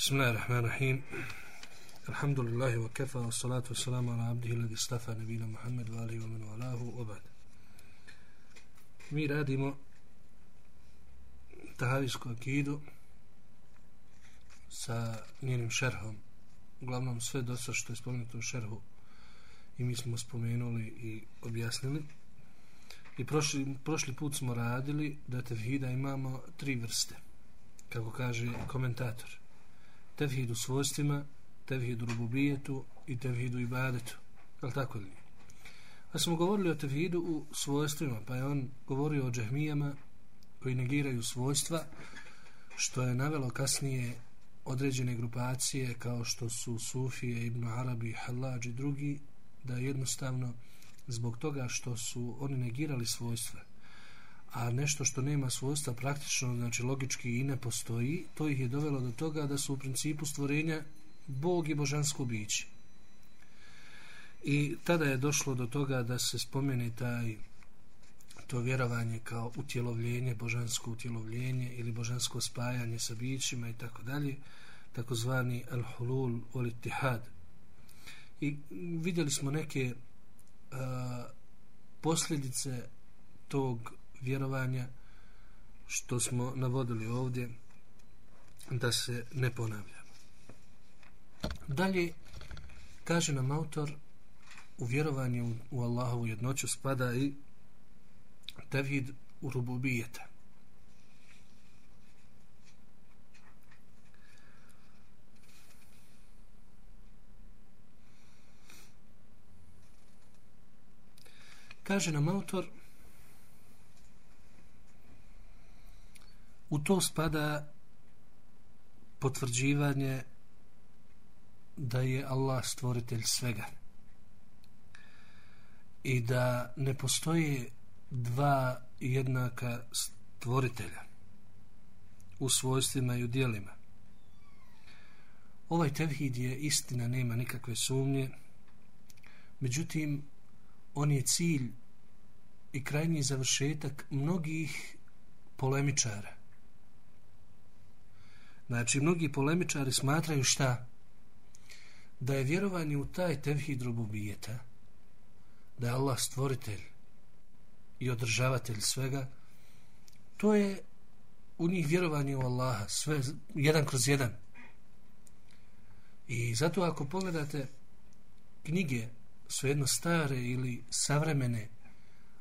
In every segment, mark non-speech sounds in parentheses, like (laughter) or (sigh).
Bismillahirrahmanirrahim. Alhamdulillahi wa kafa wa salatu wa salamu ala abdihi ladi stafa nabina Muhammed wa alihi wa minu alahu obad. Mi radimo tahavijsku akidu sa njenim šerhom. Uglavnom sve dosta što je spomenuto u šerhu i mi smo spomenuli i objasnili. I prošli, prošli put smo radili da tevhida imamo tri vrste, kako kaže komentator tevhid svojstvima, tevhid rububijetu i tevhid ibadetu. Je li tako li? Pa smo govorili o tevhidu u svojstvima, pa je on govorio o džahmijama koji negiraju svojstva, što je navelo kasnije određene grupacije kao što su Sufije, Ibn Arabi, Halađ i drugi, da jednostavno zbog toga što su oni negirali svojstva, a nešto što nema svojstva praktično, znači logički i ne postoji, to ih je dovelo do toga da su u principu stvorenja Bog i božansko biće. I tada je došlo do toga da se spomeni taj to vjerovanje kao utjelovljenje, božansko utjelovljenje ili božansko spajanje sa bićima i tako dalje, takozvani al-hulul ul-ittihad. I vidjeli smo neke uh, posljedice tog vjerovanja što smo navodili ovdje da se ne ponavlja. Dalje kaže nam autor u vjerovanju u Allahovu jednoću spada i tevhid u rububijeta. Kaže nam autor U to spada potvrđivanje da je Allah stvoritelj svega. I da ne postoje dva jednaka stvoritelja u svojstvima i u dijelima. Ovaj tevhid je istina, nema nikakve sumnje, međutim, on je cilj i krajnji završetak mnogih polemičara. Znači, mnogi polemičari smatraju šta? Da je vjerovanje u taj tevhid rububijeta, da je Allah stvoritelj i održavatelj svega, to je u njih vjerovanje u Allaha, sve jedan kroz jedan. I zato ako pogledate knjige, jedno stare ili savremene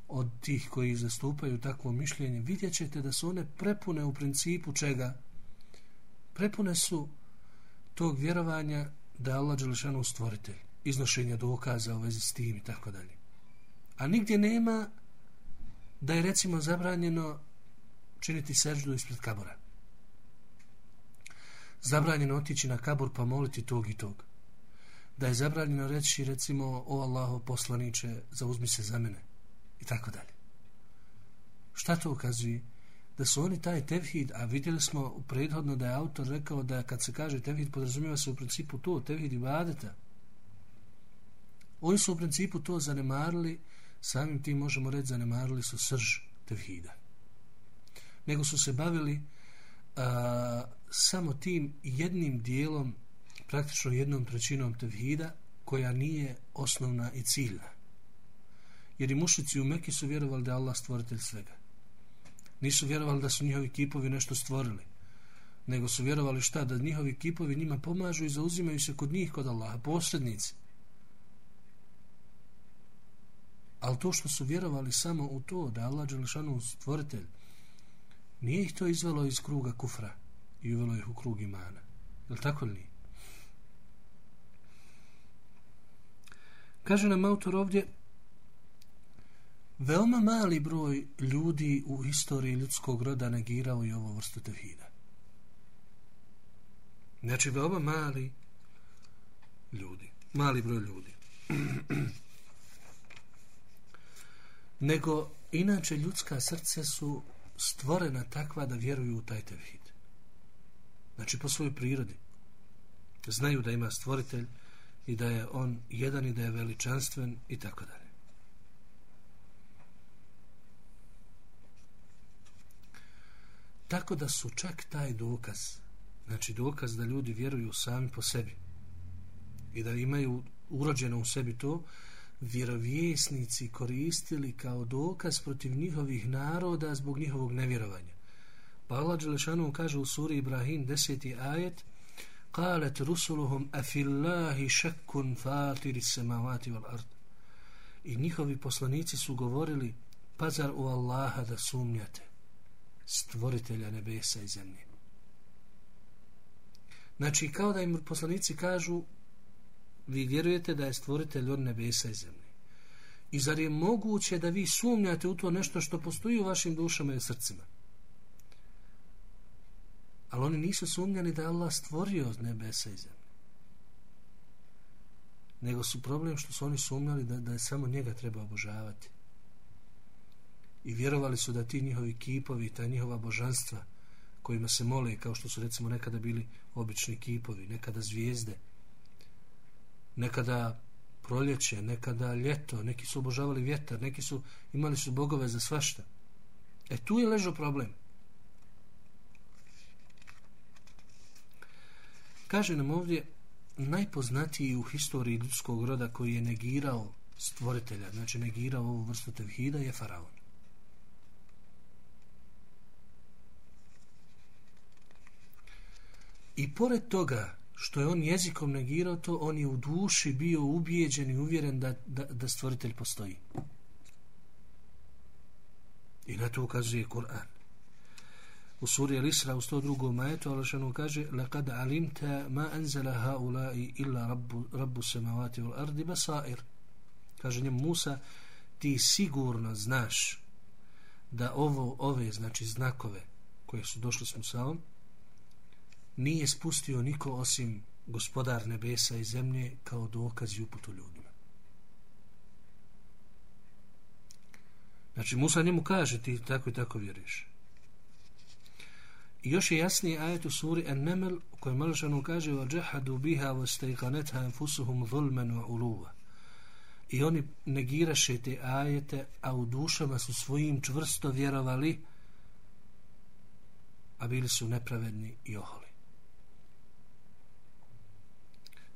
od tih koji zastupaju takvo mišljenje, vidjet ćete da su one prepune u principu čega? Prepune su tog vjerovanja da je Allah Đelešanu stvoritelj, iznošenja dokaza u vezi s tim i tako dalje. A nigdje nema da je recimo zabranjeno činiti seždu ispred kabora. Zabranjeno otići na kabor pa moliti tog i tog. Da je zabranjeno reći recimo o Allaho poslaniče zauzmi se za mene i tako dalje. Šta to ukazuje? Da su oni taj tevhid, a vidjeli smo prethodno da je autor rekao da kad se kaže tevhid podrazumijeva se u principu to, tevhid ibadeta. Oni su u principu to zanemarili, samim tim možemo reći zanemarili su srž tevhida. Nego su se bavili a, samo tim jednim dijelom, praktično jednom trećinom tevhida, koja nije osnovna i ciljna. Jer i mušici u Meki su vjerovali da je Allah stvoritelj svega nisu vjerovali da su njihovi kipovi nešto stvorili nego su vjerovali šta da njihovi kipovi njima pomažu i zauzimaju se kod njih kod Allaha posrednici ali to što su vjerovali samo u to da Allah Đelešanu stvoritelj nije ih to izvelo iz kruga kufra i uvelo ih u krug imana je li tako li nije? kaže nam autor ovdje Veoma mali broj ljudi u istoriji ljudskog roda negirao i ovo vrstu tevhida. Znači, veoma mali ljudi. Mali broj ljudi. (clears throat) Nego, inače, ljudska srce su stvorena takva da vjeruju u taj tevhid. Znači, po svojoj prirodi. Znaju da ima stvoritelj i da je on jedan i da je veličanstven i tako dalje. Tako da su čak taj dokaz, znači dokaz da ljudi vjeruju sami po sebi i da imaju urođeno u sebi to vjerovjesnici koristili kao dokaz protiv njihovih naroda zbog njihovog nevjerovanja. Pa Allah Đelešanu kaže u suri Ibrahim deseti ajet قالت رسلهم أفي الله شك فاطر السماوات والأرض I njihovi poslanici su govorili pazar u Allaha da sumnjate Stvoritelja nebesa i zemlje. Znači, kao da im poslanici kažu vi vjerujete da je stvoritelj od nebesa i zemlje. I zar je moguće da vi sumnjate u to nešto što postoji u vašim dušama i srcima? Ali oni nisu sumnjali da je Allah stvorio od nebesa i zemlje. Nego su problem što su oni sumnjali da, da je samo njega treba obožavati. I vjerovali su da ti njihovi kipovi, ta njihova božanstva kojima se mole, kao što su recimo nekada bili obični kipovi, nekada zvijezde, nekada proljeće, nekada ljeto, neki su obožavali vjetar, neki su imali su bogove za svašta. E tu je ležao problem. Kaže nam ovdje najpoznatiji u historiji ljudskog roda koji je negirao stvoritelja, znači negirao ovu vrstu tevhida je faraon. I pored toga što je on jezikom negirao to, on je u duši bio ubijeđen i uvjeren da, da, da stvoritelj postoji. I na to ukazuje Kur'an. U suri Al-Isra u 102. majetu Allah kaže لَقَدْ عَلِمْتَ مَا أَنْزَلَ هَؤُلَاءِ إِلَّا رَبُّ, رَبُّ سَمَوَاتِ وَالْأَرْضِ بَسَائِرِ Kaže njem Musa ti sigurno znaš da ovo, ove znači znakove koje su došli s Musaom nije spustio niko osim gospodar nebesa i zemlje kao dokaz i uputu ljudima. Znači Musa njemu kaže ti tako i tako vjeriš. I još je jasniji ajet u suri An-Naml u kojem Malšanu kaže وَجَحَدُوا بِهَا وَسْتَيْقَنَتْهَا أَنْفُسُهُمْ ظُلْمًا وَعُلُوَ I oni negiraše te ajete, a u dušama su svojim čvrsto vjerovali, a bili su nepravedni i oholi.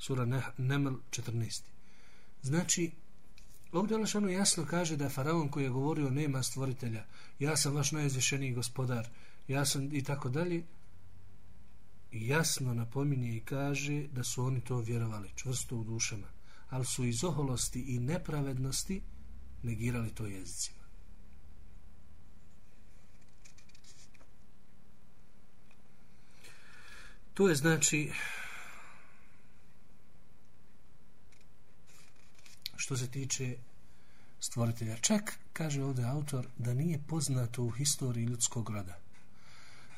Sura Neml 14. Znači, ovdje Alašanu jasno kaže da faraon koji je govorio nema stvoritelja, ja sam vaš najizvišeniji gospodar, ja sam i tako dalje, jasno napominje i kaže da su oni to vjerovali čvrsto u dušama, ali su iz oholosti i nepravednosti negirali to jezicima. To je znači što se tiče stvoritelja. Čak, kaže ovdje autor, da nije poznato u historiji ljudskog roda.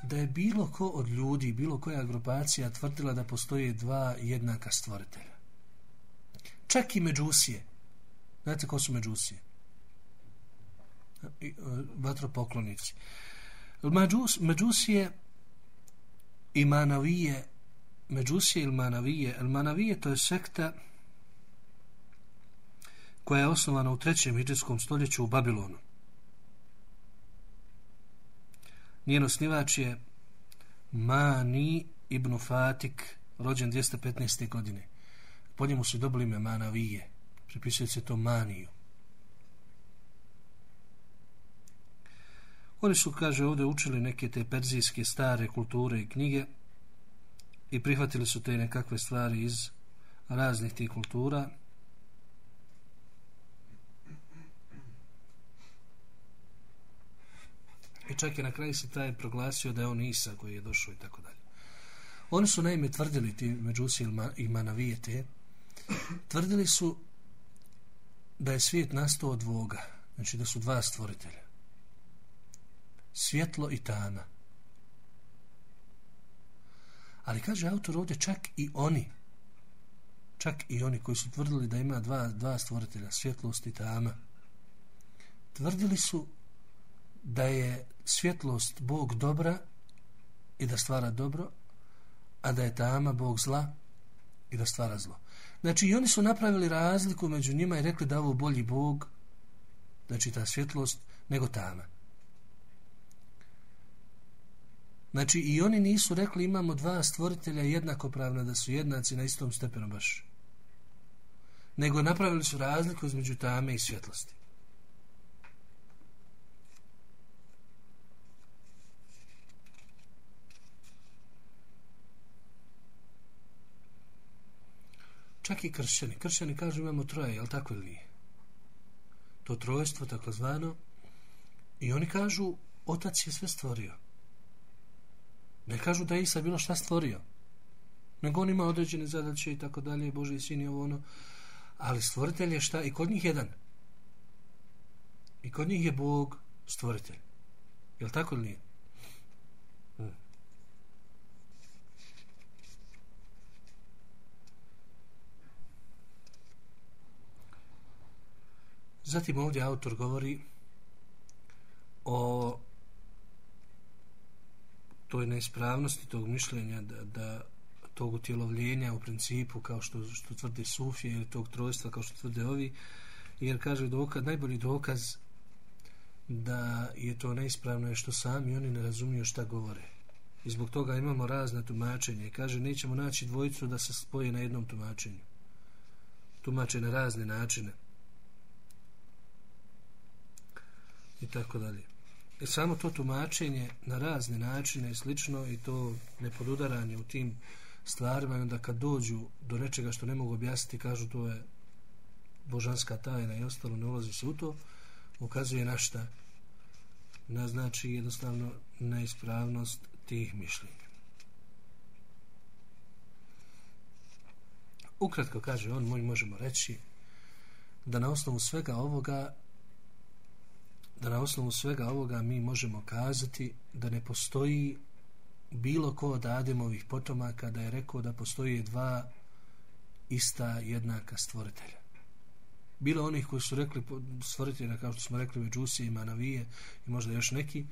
Da je bilo ko od ljudi, bilo koja grupacija tvrdila da postoje dva jednaka stvoritelja. Čak i međusije. Znate ko su međusije? E, vatropoklonici. Međus, međusije i manavije međusije ili manavije. El manavije to je sekta koja je osnovana u trećem hijđarskom stoljeću u Babilonu. Njen osnivač je Mani ibn Fatik, rođen 215. godine. Po njemu su dobili ime Manavije. Pripisuje se to Maniju. Oni su, kaže, ovdje učili neke te perzijske stare kulture i knjige i prihvatili su te nekakve stvari iz raznih tih kultura I čak je na kraju se taj proglasio da je on Isa koji je došao i tako dalje. Oni su naime tvrdili ti međusi i manavijete, tvrdili su da je svijet nastao od dvoga, znači da su dva stvoritelja. Svjetlo i tama. Ali kaže autor ovdje čak i oni, čak i oni koji su tvrdili da ima dva, dva stvoritelja, svjetlost i tama, tvrdili su da je svjetlost Bog dobra i da stvara dobro, a da je tama Bog zla i da stvara zlo. Znači, i oni su napravili razliku među njima i rekli da ovo bolji Bog, znači ta svjetlost, nego tama. Znači i oni nisu rekli imamo dva stvoritelja jednakopravna da su jednaci na istom stepenu baš. Nego napravili su razliku između tame i svjetlosti. Čak i kršćani. Kršćani kažu imamo troje, jel tako ili nije? To trojstvo, tako zvano. I oni kažu, otac je sve stvorio. Ne kažu da je Isa bilo šta stvorio. Nego on ima određene zadaće i tako dalje, Boži sin i ovo ono. Ali stvoritelj je šta? I kod njih jedan. I kod njih je Bog stvoritelj. Je tako ili nije? Zatim ovdje autor govori o toj neispravnosti tog mišljenja da, da tog utjelovljenja u principu kao što, što tvrde Sufije ili tog trojstva kao što tvrde ovi jer kaže dokaz, najbolji dokaz da je to neispravno je što sami oni ne razumiju šta govore. I zbog toga imamo razne tumačenje kaže nećemo naći dvojicu da se spoje na jednom tumačenju. Tumače na razne načine. I tako dalje. E samo to tumačenje na razne načine i slično i to nepodudaranje u tim stvarima i onda kad dođu do nečega što ne mogu objasniti kažu to je božanska tajna i ostalo ne ulazi se u to ukazuje na šta? Na znači jednostavno neispravnost tih mišljenja. Ukratko kaže on moj možemo reći da na osnovu svega ovoga da na osnovu svega ovoga mi možemo kazati da ne postoji bilo ko od Ademovih potomaka da je rekao da postoji dva ista jednaka stvoritelja. Bilo onih koji su rekli stvoritelja, kao što smo rekli Međusije i Manavije i možda još neki,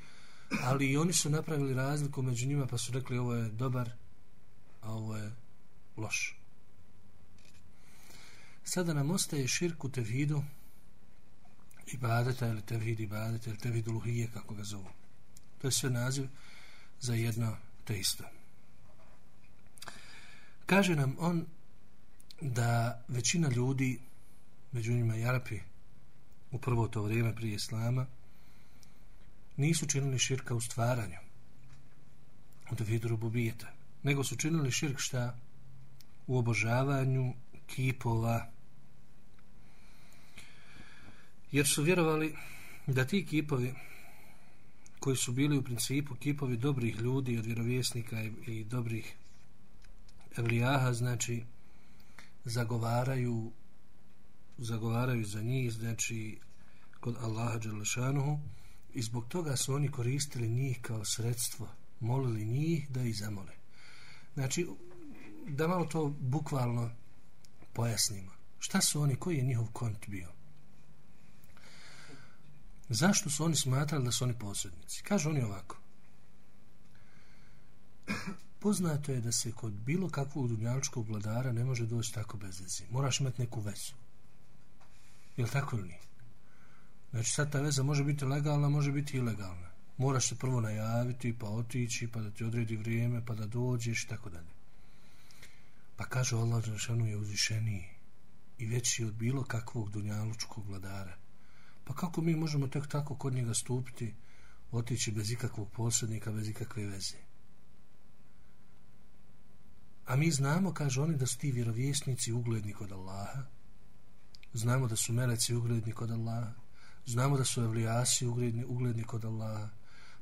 ali i oni su napravili razliku među njima pa su rekli ovo je dobar, a ovo je loš. Sada nam ostaje širku tevhidu, ibadeta ili tevhid ibadeta ili tevhid uluhije kako ga zovu. To je sve naziv za jedno te isto. Kaže nam on da većina ljudi, među njima i Arapi, u prvo to vrijeme prije Islama, nisu činili širka u stvaranju u tevhidu rububijeta, nego su činili širk šta u obožavanju kipova jer su vjerovali da ti kipovi koji su bili u principu kipovi dobrih ljudi od vjerovjesnika i, i dobrih evlijaha, znači zagovaraju zagovaraju za njih, znači kod Allaha Đalešanuhu i zbog toga su oni koristili njih kao sredstvo, molili njih da ih zamole. Znači, da malo to bukvalno pojasnimo. Šta su oni, koji je njihov kont bio? Zašto su oni smatrali da su oni posrednici? Kažu oni ovako. Poznato je da se kod bilo kakvog dunjaličkog vladara ne može doći tako bez veze. Moraš imati neku vezu. Je li tako ili nije? Znači sad ta veza može biti legalna, može biti ilegalna. Moraš se prvo najaviti, pa otići, pa da ti odredi vrijeme, pa da dođeš, tako dalje. Pa kažu Allah Đelšanu je uzvišeniji i veći od bilo kakvog dunjalučkog vladara. Pa kako mi možemo tek tako kod njega stupiti, otići bez ikakvog posrednika, bez ikakve veze? A mi znamo, kaže oni, da su ti vjerovjesnici ugledni kod Allaha. Znamo da su meleci ugledni kod Allaha. Znamo da su evlijasi ugledni, ugledni kod Allaha.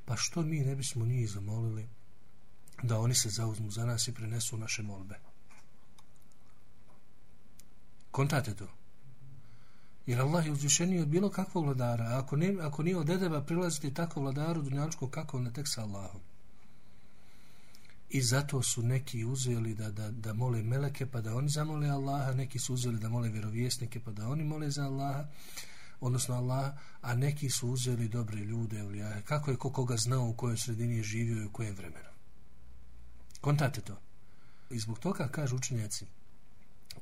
Pa što mi ne bismo njih zamolili da oni se zauzmu za nas i prenesu naše molbe? Kontate to. Jer Allah je uzvišeniji od bilo kakvog vladara. A ako, ne, ako nije od edeba prilaziti tako vladaru dunjačko, kako ne tek sa Allahom? I zato su neki uzeli da, da, da mole meleke pa da oni zamole Allaha, neki su uzeli da mole vjerovjesnike pa da oni mole za Allaha, odnosno Allaha, a neki su uzeli dobre ljude, evlijahe. Kako je ko koga znao u kojoj sredini je živio i u kojem vremenu? Kontate to. I zbog toga kažu učenjaci,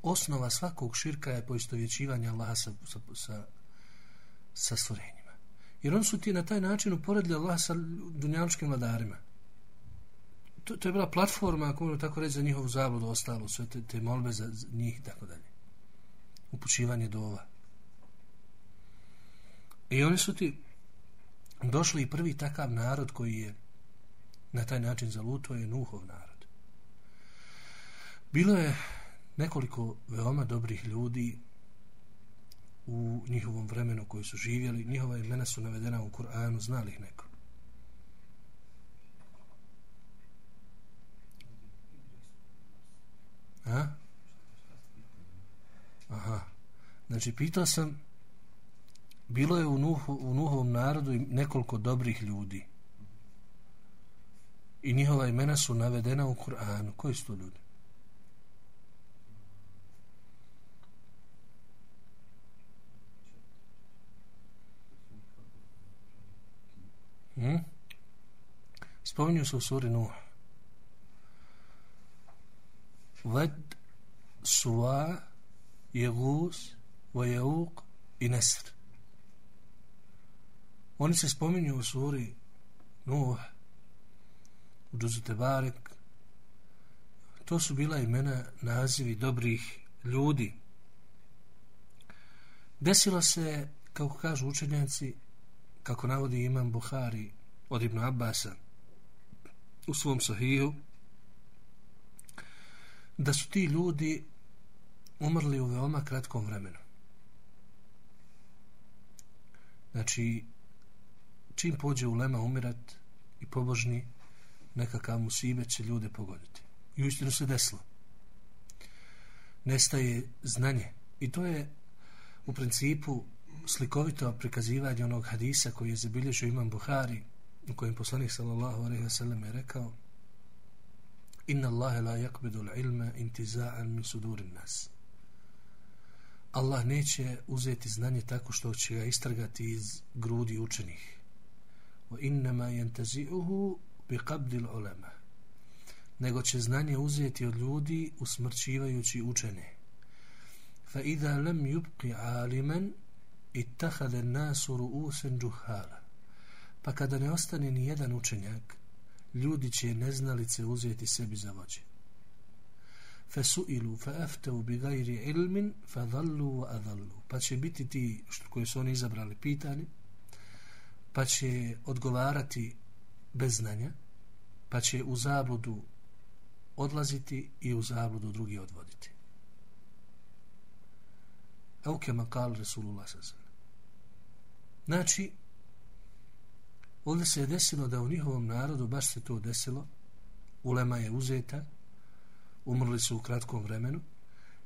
osnova svakog širka je poistovjećivanje Allaha sa, sa, sa, sa stvorenjima. Jer on su ti na taj način uporedili Allaha sa dunjaličkim vladarima. to, to je bila platforma, ako možemo tako reći, za njihovu zabludu ostalo, sve te, te molbe za, njih i tako dalje. Upućivanje do ova. I oni su ti došli i prvi takav narod koji je na taj način zaluto je Nuhov narod. Bilo je nekoliko veoma dobrih ljudi u njihovom vremenu koji su živjeli. Njihova imena su navedena u Kur'anu, znali ih neko. A? Aha. Znači, pitao sam, bilo je u, Nuhu, u Nuhovom narodu nekoliko dobrih ljudi. I njihova imena su navedena u Kur'anu. Koji su to ljudi? Hmm? Spominju se u suri Nuh. Ved, Suva, Jeguz, Vajauk i Nesr. Oni se spominju u suri Nuh, u Džuzu Tebarek. To su bila imena nazivi dobrih ljudi. Desilo se, kako kažu učenjaci, kako navodi imam Buhari od Ibn Abbasa u svom sahiju, da su ti ljudi umrli u veoma kratkom vremenu. Znači, čim pođe u lema umirat i pobožni, nekakav musibe će ljude pogoditi. I uistinu se desilo. Nestaje znanje. I to je u principu slikovito prikazivanje onog hadisa koji je zabilježio imam Buhari u kojem poslanik sallallahu alaihi ve sellem je rekao Inna Allahe la yakbidu ilma intiza'an min sudurin nas. Allah neće uzeti znanje tako što će ga istrgati iz grudi učenih. Wa innama yantazi'uhu bi qabdil ulama. Nego će znanje uzeti od ljudi usmrćivajući učene. Fa idha lam yubqi aliman ittakhadha an-nasu ru'usan džuhala. Pa kada ne ostane ni jedan učenjak, ljudi će neznalice uzeti sebi za vođe. Fesuilu fa aftau bi gajri ilmin fa dhallu wa adhallu. Pa će biti ti što koji su oni izabrali pitani, pa će odgovarati bez znanja, pa će u zabludu odlaziti i u zabludu drugi odvoditi. Auke kal Resulullah sazan. Znači, ovdje se je desilo da u njihovom narodu baš se to desilo, ulema je uzeta, umrli su u kratkom vremenu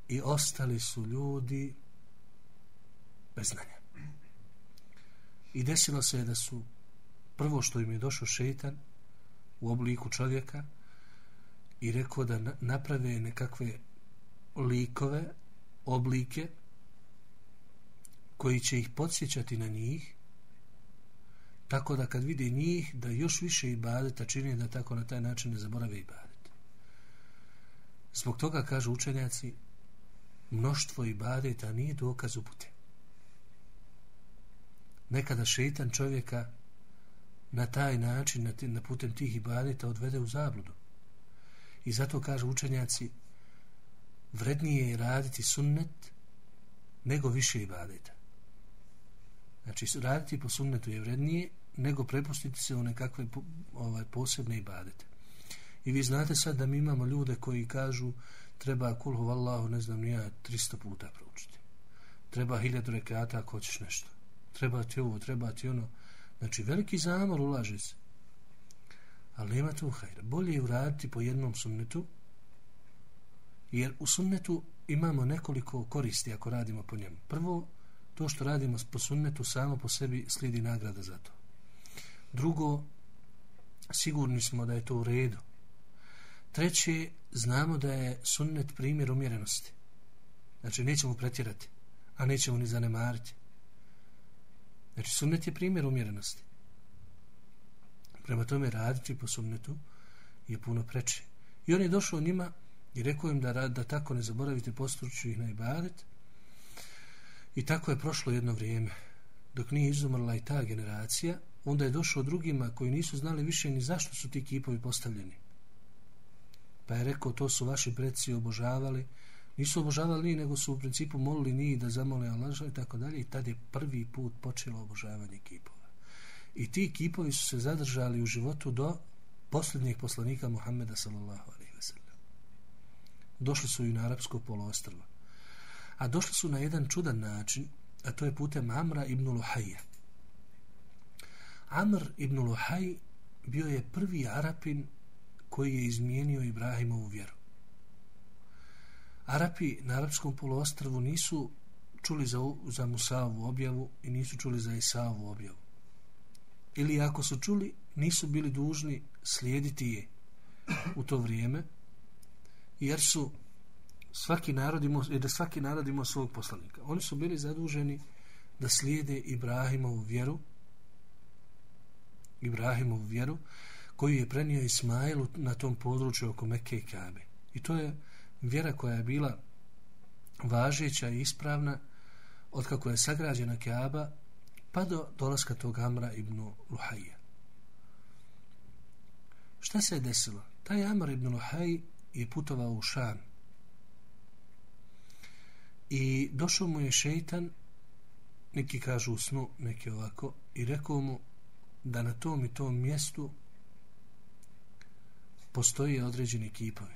i ostali su ljudi bez znanja. I desilo se je da su prvo što im je došao šeitan u obliku čovjeka i rekao da naprave nekakve likove, oblike koji će ih podsjećati na njih tako da kad vide njih da još više ibadeta čini da tako na taj način ne zaborave ibadet. Zbog toga kažu učenjaci mnoštvo ibadeta nije dokaz upute. Nekada šetan čovjeka na taj način, na, na putem tih ibadeta odvede u zabludu. I zato kažu učenjaci vrednije je raditi sunnet nego više ibadeta. Znači, raditi po sunnetu je vrednije nego prepustiti se u nekakve ovaj, posebne ibadete. I vi znate sad da mi imamo ljude koji kažu treba kulhu vallahu, ne znam, nija 300 puta proučiti. Treba hiljadu rekata ako hoćeš nešto. Treba ti ovo, treba ti ono. Znači, veliki zamor ulaže se. Ali nema tu hajra. Bolje je uraditi po jednom sunnetu, jer u sunnetu imamo nekoliko koristi ako radimo po njemu. Prvo, to što radimo po sunnetu samo po sebi slijedi nagrada za to. Drugo, sigurni smo da je to u redu. Treće, znamo da je sunnet primjer umjerenosti. Znači, nećemo pretjerati, a nećemo ni zanemariti. Znači, sunnet je primjer umjerenosti. Prema tome, raditi po sunnetu je puno preče. I on je došao njima i rekao im da, da tako ne zaboravite postruču ih na ibadet, I tako je prošlo jedno vrijeme. Dok nije izumrla i ta generacija, onda je došao drugima koji nisu znali više ni zašto su ti kipovi postavljeni. Pa je rekao, to su vaši predsi obožavali. Nisu obožavali ni, nego su u principu molili ni da zamole Allaha i tako dalje. I tad je prvi put počelo obožavanje kipova. I ti kipovi su se zadržali u životu do posljednjih poslanika Muhammeda sallallahu alaihi ve sellem. Došli su i na arapsko poloostrvo. A došli su na jedan čudan način, a to je putem Amra ibn Luhajja. Amr ibn Luhaj bio je prvi Arapin koji je izmijenio Ibrahimovu vjeru. Arapi na arapskom poluostrvu nisu čuli za, za Musavu objavu i nisu čuli za Isavu objavu. Ili ako su čuli, nisu bili dužni slijediti je u to vrijeme, jer su svaki narod imao, da svaki narod imao svog poslanika. Oni su bili zaduženi da slijede Ibrahimovu vjeru, Ibrahimovu vjeru, koju je prenio Ismailu na tom području oko Mekke i Kabe. I to je vjera koja je bila važeća i ispravna od kako je sagrađena Kaaba pa do dolaska tog Amra ibn Luhajja. Šta se je desilo? Taj Amr ibn Luhaj je putovao u Šam i došao mu je šeitan neki kažu u snu, neki ovako i rekao mu da na tom i tom mjestu postoje određeni kipovi.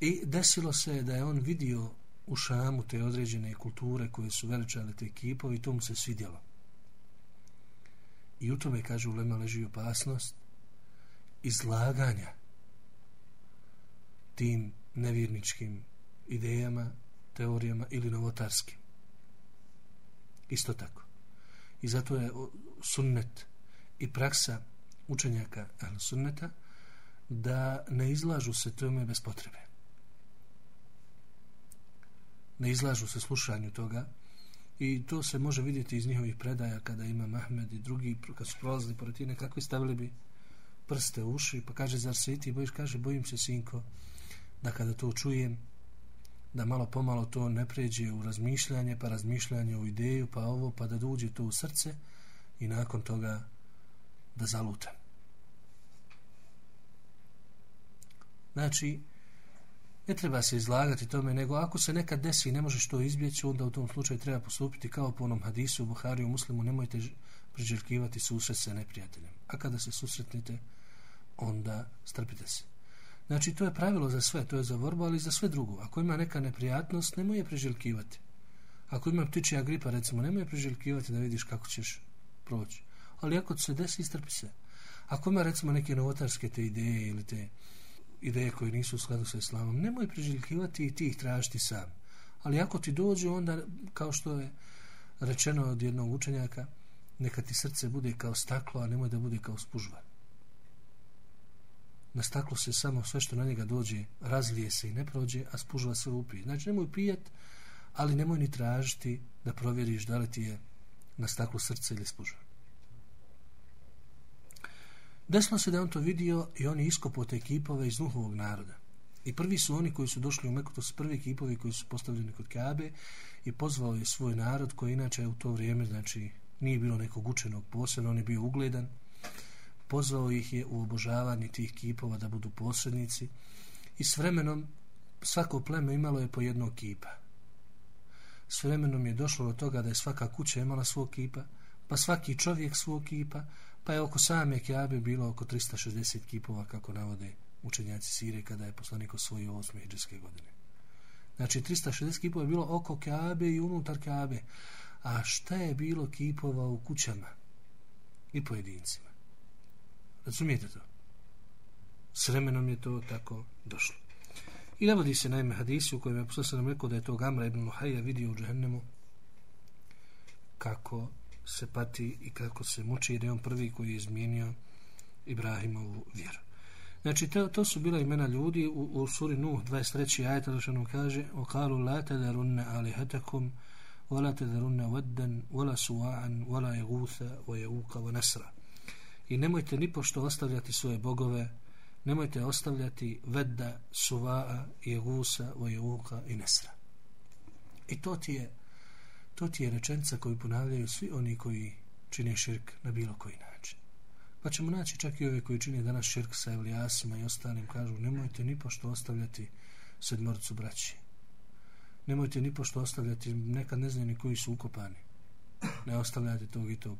I desilo se da je on vidio u Šamu te određene kulture koje su veličale te kipovi i to mu se svidjelo. I u tome, kaže Ulema, leži opasnost izlaganja tim nevjerničkim idejama, teorijama ili novotarskim. Isto tako. I zato je sunnet i praksa učenjaka sunneta da ne izlažu se tome bez potrebe. Ne izlažu se slušanju toga i to se može vidjeti iz njihovih predaja kada ima Mahmed i drugi kad su prolazili pored tine kako stavili bi prste u uši pa kaže zar se i ti bojiš kaže bojim se sinko da kada to čujem da malo pomalo to ne pređe u razmišljanje pa razmišljanje u ideju pa ovo pa da dođe to u srce i nakon toga da zalutam Znači, ne treba se izlagati tome, nego ako se nekad desi i ne možeš to izbjeći, onda u tom slučaju treba postupiti kao po onom hadisu u Buhariju muslimu, nemojte priželjkivati susret sa neprijateljem. A kada se susretnite, onda strpite se. Znači, to je pravilo za sve, to je za vorbu, ali i za sve drugo. Ako ima neka neprijatnost, nemoj je preželjkivati. Ako ima ptičija gripa, recimo, nemoj je preželjkivati da vidiš kako ćeš proći. Ali ako se desi, istrpi se. Ako ima, recimo, neke novotarske te ideje ili te ideje koje nisu u skladu sa islamom, nemoj preželjkivati i ti ih tražiti sam. Ali ako ti dođe, onda, kao što je rečeno od jednog učenjaka, neka ti srce bude kao staklo, a nemoj da bude kao spužva. Na staklo se samo sve što na njega dođe, razlije se i ne prođe, a spužva se upije. Znači, nemoj pijat, ali nemoj ni tražiti da provjeriš da li ti je na staklu srce ili spužva. Desilo se da on to vidio i oni iskopao te kipove iz Nuhovog naroda. I prvi su oni koji su došli u Meku, to su prvi kipovi koji su postavljeni kod Kabe i pozvao je svoj narod koji inače u to vrijeme, znači nije bilo nekog učenog posebno, on je bio ugledan. Pozvao ih je u obožavanje tih kipova da budu posrednici i s vremenom svako pleme imalo je po jednog kipa. S vremenom je došlo do toga da je svaka kuća imala svog kipa, pa svaki čovjek svog kipa, pa je oko same Kjabe bilo oko 360 kipova, kako navode učenjaci Sire, kada je poslanik osvojio 8. hijđarske godine. Znači, 360 kipova je bilo oko Kjabe i unutar Kjabe. A šta je bilo kipova u kućama i pojedincima? Razumijete to? S vremenom je to tako došlo. I navodi se naime hadisi u kojem je poslanik nam rekao da je to Gamra ibn Luhajja vidio u džahennemu kako se pati i kako se muči jer je on prvi koji je izmijenio Ibrahimovu vjeru. Znači, to, to su bila imena ljudi u, u suri Nuh 23. ajta što nam kaže وَقَالُوا لَا تَذَرُنَّ آلِهَتَكُمْ وَلَا تَذَرُنَّ وَدًّا وَلَا سُوَاعًا وَلَا يَغُوثَ وَيَوُوكَ وَنَسْرَ I nemojte ni pošto ostavljati svoje bogove, nemojte ostavljati Vedda, Suvaa, Jegusa, Vojevuka i Nesra. I to ti je To ti je rečenica koju ponavljaju svi oni koji čine širk na bilo koji način. Pa ćemo naći čak i ove koji čini danas širk sa evlijasima i ostalim, kažu, nemojte ni pošto ostavljati sedmorcu braći. Nemojte ni pošto ostavljati, nekad ne znaju ni koji su ukopani. Ne ostavljati tog i tog.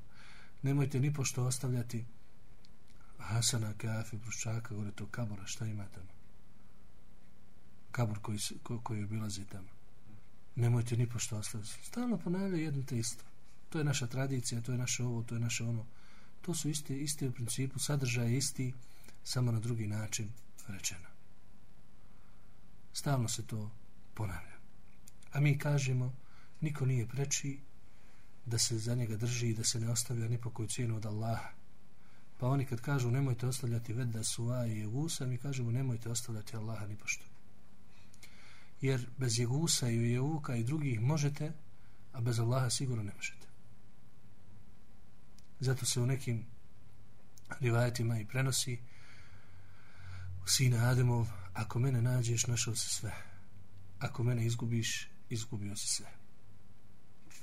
Nemojte ni pošto ostavljati Hasana, Kafe, Bruščaka, gore to kabora, šta ima tamo? Kabor koji, ko, koji obilazi tamo. Nemojte ni pošto ostaviti. Stalno ponavlja jedno te isto. To je naša tradicija, to je naše ovo, to je naše ono. To su iste, iste u principu, sadržaj isti, samo na drugi način rečeno. Stalno se to ponavlja. A mi kažemo, niko nije preči da se za njega drži i da se ne ostavlja ni po koju cijenu od Allaha. Pa oni kad kažu nemojte ostavljati vedda suva i jegusa, mi kažemo nemojte ostavljati Allaha ni pošto. Jer bez jegusa i jevuka i drugih možete, a bez Allaha sigurno ne možete. Zato se u nekim rivajetima i prenosi sine Ademov, ako mene nađeš, našao se sve. Ako mene izgubiš, izgubio se sve.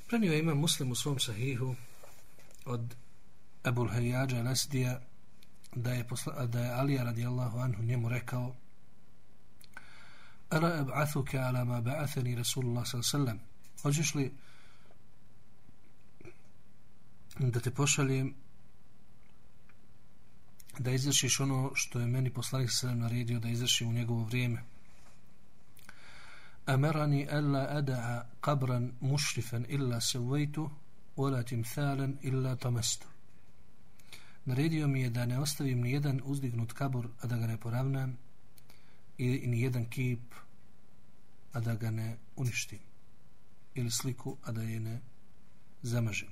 Prenio ima muslim u svom sahihu od Ebul Hayyađa Lesdija da je, posla, da je Alija radijallahu anhu njemu rekao Ala eb'athuke ala ma ba'athani Rasulullah sallam Hoćeš li da te pošaljem da izvršiš ono što je meni poslanik sallam naredio da izvršim u njegovo vrijeme أمرني ألا أدع قبرا مشرفا إلا سويته ولا تمثالا إلا طمسته Naredio mi je da ne ostavim ni jedan uzdignut kabur, a da ga ne poravnam, i ni jedan kip, a da ga ne uništim, ili sliku, a da je ne zamažem.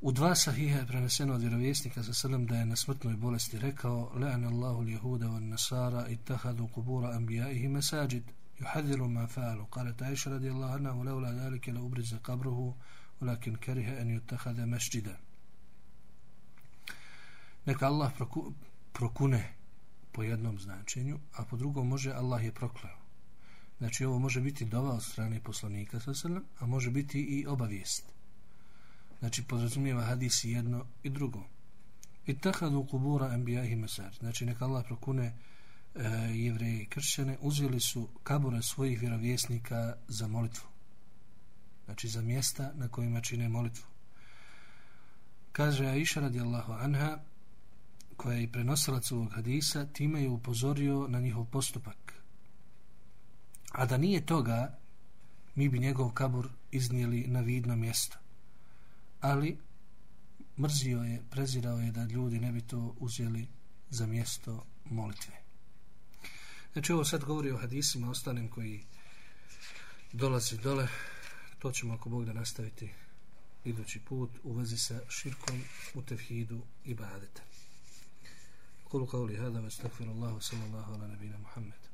U dva sahiha je preneseno od vjerovjesnika sa srlom da je na smrtnoj bolesti rekao Le'an Allahu ljehuda van nasara ittahadu kubura anbijaihi mesajid yuhadiru ma fa'alu kale ta'iša radijallahu anahu leula dalike la ubrize kabruhu ولكن كره أن يتخذ مسجدا neka Allah proku, prokune po jednom značenju a po drugom može Allah je prokleo. Znači ovo može biti dova od strane poslanika sa srlom a može biti i obavijest. Znači podrazumijeva hadis jedno i drugo. I tahadu kubura embijahi masar znači neka Allah prokune e, jevreje i kršćane uzeli su kabure svojih vjerovjesnika za molitvu znači za mjesta na kojima čine molitvu. Kaže Aisha radijallahu anha koja je prenosilac ovog hadisa time je upozorio na njihov postupak. A da nije toga mi bi njegov kabur iznijeli na vidno mjesto. Ali mrzio je, prezirao je da ljudi ne bi to uzeli za mjesto molitve. Znači ovo sad govori o hadisima ostalim koji dolazi dole, to ćemo ako Bog da nastaviti idući put u vezi sa širkom u tevhidu i badeta. Kulu kao li hada, vas takfiru Allahu sallallahu ala nabina Muhammed.